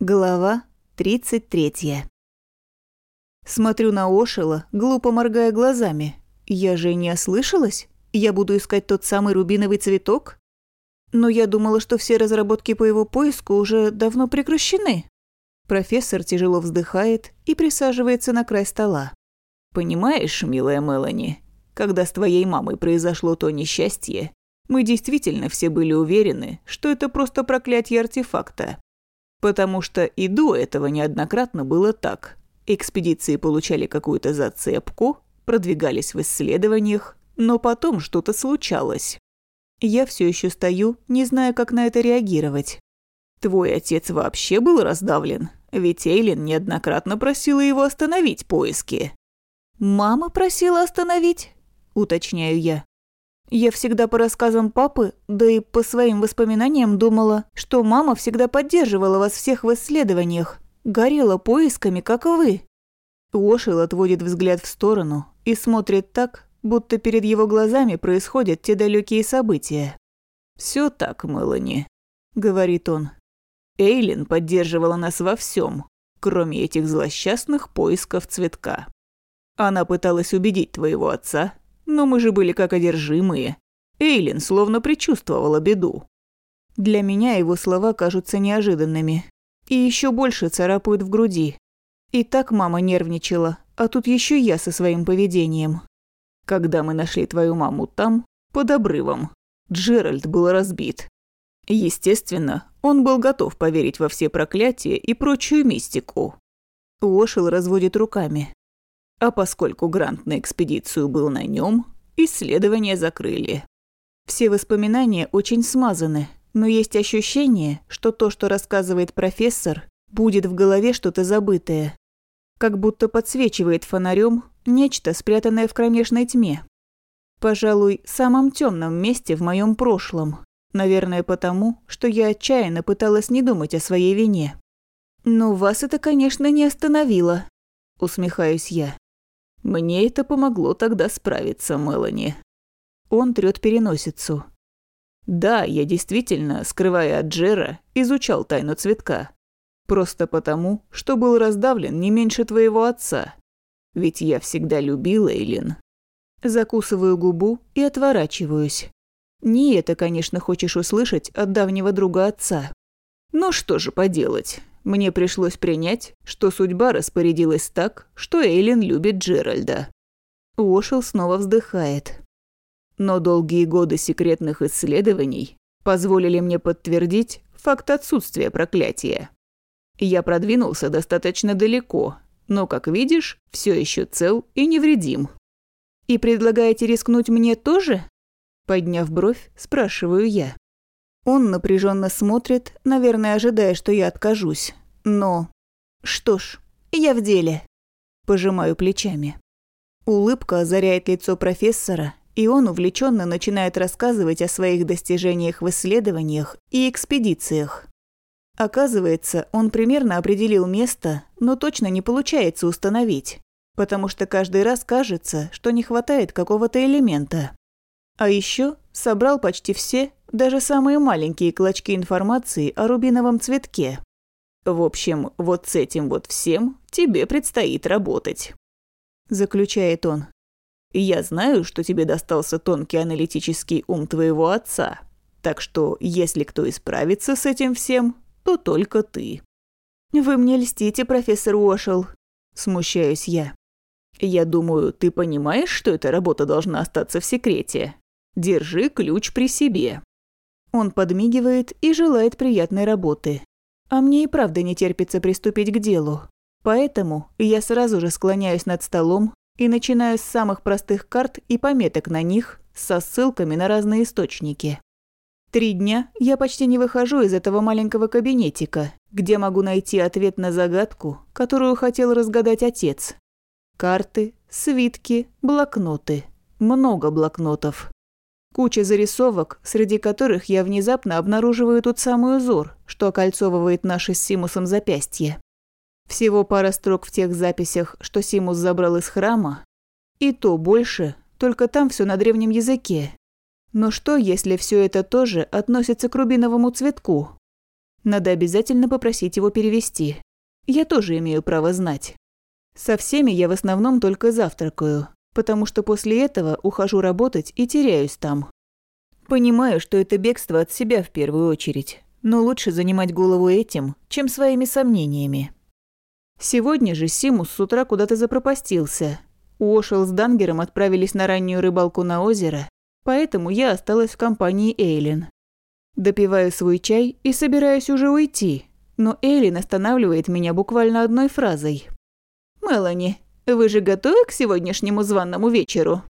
Глава 33. Смотрю на Ошила, глупо моргая глазами. Я же не ослышалась? Я буду искать тот самый рубиновый цветок? Но я думала, что все разработки по его поиску уже давно прекращены. Профессор тяжело вздыхает и присаживается на край стола. «Понимаешь, милая Мелани, когда с твоей мамой произошло то несчастье, мы действительно все были уверены, что это просто проклятие артефакта. Потому что и до этого неоднократно было так. Экспедиции получали какую-то зацепку, продвигались в исследованиях, но потом что-то случалось. Я все еще стою, не зная, как на это реагировать. Твой отец вообще был раздавлен, ведь Эйлин неоднократно просила его остановить поиски. «Мама просила остановить?» – уточняю я. Я всегда по рассказам папы, да и по своим воспоминаниям думала, что мама всегда поддерживала вас всех в исследованиях, горела поисками, как и вы. Уошел отводит взгляд в сторону и смотрит так, будто перед его глазами происходят те далекие события. Все так, Мелани», — говорит он. «Эйлин поддерживала нас во всем, кроме этих злосчастных поисков цветка. Она пыталась убедить твоего отца, но мы же были как одержимые. Эйлин словно предчувствовала беду. Для меня его слова кажутся неожиданными. И еще больше царапают в груди. И так мама нервничала, а тут еще я со своим поведением. Когда мы нашли твою маму там, под обрывом, Джеральд был разбит. Естественно, он был готов поверить во все проклятия и прочую мистику. Уошел разводит руками. А поскольку грант на экспедицию был на нем, исследования закрыли. Все воспоминания очень смазаны, но есть ощущение, что то, что рассказывает профессор, будет в голове что-то забытое. Как будто подсвечивает фонарем нечто, спрятанное в кромешной тьме. Пожалуй, самом темном месте в моем прошлом. Наверное, потому, что я отчаянно пыталась не думать о своей вине. Но вас это, конечно, не остановило, усмехаюсь я. Мне это помогло тогда справиться, Мелани. Он трёт переносицу. Да, я действительно, скрывая от Джера, изучал тайну цветка. Просто потому, что был раздавлен не меньше твоего отца. Ведь я всегда любила Эйлин. Закусываю губу и отворачиваюсь. Не это, конечно, хочешь услышать от давнего друга отца. Ну что же поделать, мне пришлось принять, что судьба распорядилась так, что Эйлин любит Джеральда. Уошел снова вздыхает. Но долгие годы секретных исследований позволили мне подтвердить факт отсутствия проклятия. Я продвинулся достаточно далеко, но, как видишь, все еще цел и невредим. «И предлагаете рискнуть мне тоже?» Подняв бровь, спрашиваю я. Он напряженно смотрит, наверное, ожидая, что я откажусь. Но... Что ж, я в деле. Пожимаю плечами. Улыбка озаряет лицо профессора, и он увлеченно начинает рассказывать о своих достижениях в исследованиях и экспедициях. Оказывается, он примерно определил место, но точно не получается установить, потому что каждый раз кажется, что не хватает какого-то элемента. А еще собрал почти все, даже самые маленькие клочки информации о рубиновом цветке. В общем, вот с этим вот всем тебе предстоит работать. Заключает он. Я знаю, что тебе достался тонкий аналитический ум твоего отца, так что если кто исправится с этим всем, то только ты. Вы мне льстите, профессор Уошел. Смущаюсь я. Я думаю, ты понимаешь, что эта работа должна остаться в секрете. Держи ключ при себе. Он подмигивает и желает приятной работы. А мне и правда не терпится приступить к делу. Поэтому я сразу же склоняюсь над столом и начинаю с самых простых карт и пометок на них со ссылками на разные источники. Три дня я почти не выхожу из этого маленького кабинетика, где могу найти ответ на загадку, которую хотел разгадать отец. Карты, свитки, блокноты. Много блокнотов. Куча зарисовок, среди которых я внезапно обнаруживаю тот самый узор, что окольцовывает наши с Симусом запястье. Всего пара строк в тех записях, что Симус забрал из храма. И то больше, только там все на древнем языке. Но что, если все это тоже относится к рубиновому цветку? Надо обязательно попросить его перевести. Я тоже имею право знать. Со всеми я в основном только завтракаю, потому что после этого ухожу работать и теряюсь там. Понимаю, что это бегство от себя в первую очередь, но лучше занимать голову этим, чем своими сомнениями. Сегодня же Симус с утра куда-то запропастился. Уошел с Дангером отправились на раннюю рыбалку на озеро, поэтому я осталась в компании Эйлин. Допиваю свой чай и собираюсь уже уйти, но Эйлин останавливает меня буквально одной фразой. «Мелани, вы же готовы к сегодняшнему званному вечеру?»